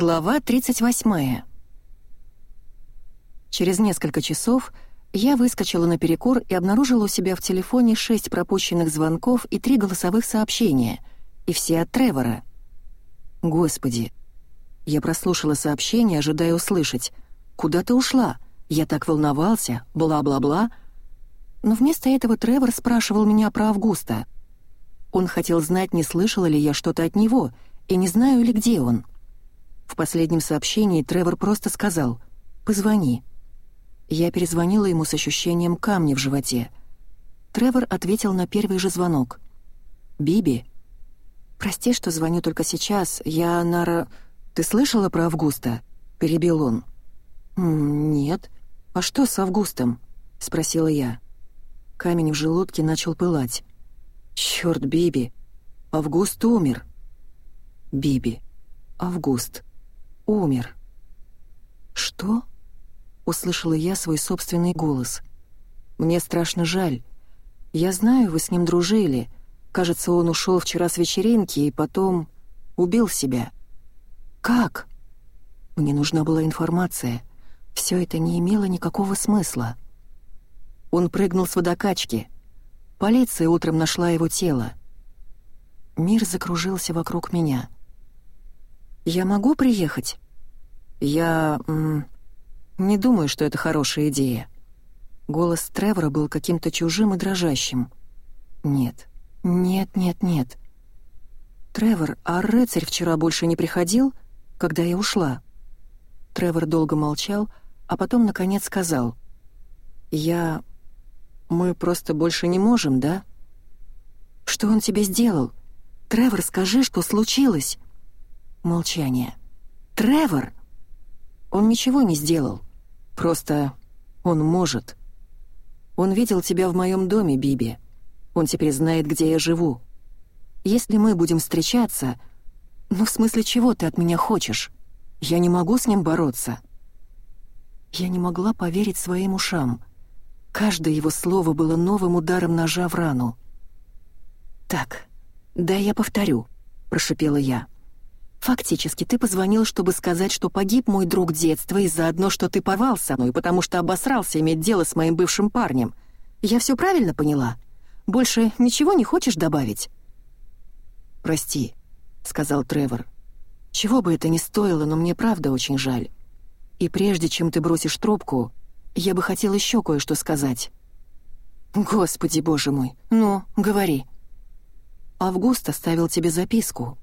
Глава 38. Через несколько часов я выскочила на перекур и обнаружила у себя в телефоне шесть пропущенных звонков и три голосовых сообщения, и все от Тревора. Господи. Я прослушала сообщение, ожидая услышать. «Куда ты ушла? Я так волновался, бла-бла-бла». Но вместо этого Тревор спрашивал меня про Августа. Он хотел знать, не слышала ли я что-то от него, и не знаю ли, где он. В последнем сообщении Тревор просто сказал «Позвони». Я перезвонила ему с ощущением камня в животе. Тревор ответил на первый же звонок. «Биби?» «Прости, что звоню только сейчас. Я, Нара...» «Ты слышала про Августа?» — перебил он. «Нет. А что с Августом?» — спросила я. Камень в желудке начал пылать. «Чёрт, Биби! Август умер!» «Биби. Август умер. «Что?» — услышала я свой собственный голос. «Мне страшно жаль. Я знаю, вы с ним дружили. Кажется, он ушел вчера с вечеринки и потом убил себя». «Как?» Мне нужна была информация. Все это не имело никакого смысла. Он прыгнул с водокачки. Полиция утром нашла его тело. Мир закружился вокруг меня — «Я могу приехать?» «Я... Не думаю, что это хорошая идея». Голос Тревора был каким-то чужим и дрожащим. «Нет, нет, нет, нет». «Тревор, а рыцарь вчера больше не приходил, когда я ушла?» Тревор долго молчал, а потом, наконец, сказал. «Я... Мы просто больше не можем, да?» «Что он тебе сделал? Тревор, скажи, что случилось?» Молчание. «Тревор!» «Он ничего не сделал. Просто он может. Он видел тебя в моем доме, Биби. Он теперь знает, где я живу. Если мы будем встречаться... Ну, в смысле, чего ты от меня хочешь? Я не могу с ним бороться». Я не могла поверить своим ушам. Каждое его слово было новым ударом ножа в рану. «Так, да я повторю», — прошипела я. Фактически, ты позвонил, чтобы сказать, что погиб мой друг детства и заодно, что ты порвал со мной, потому что обосрался иметь дело с моим бывшим парнем. Я все правильно поняла? Больше ничего не хочешь добавить?» «Прости», — сказал Тревор. «Чего бы это ни стоило, но мне правда очень жаль. И прежде чем ты бросишь трубку, я бы хотел еще кое-что сказать». «Господи, боже мой, ну, говори». «Август оставил тебе записку»,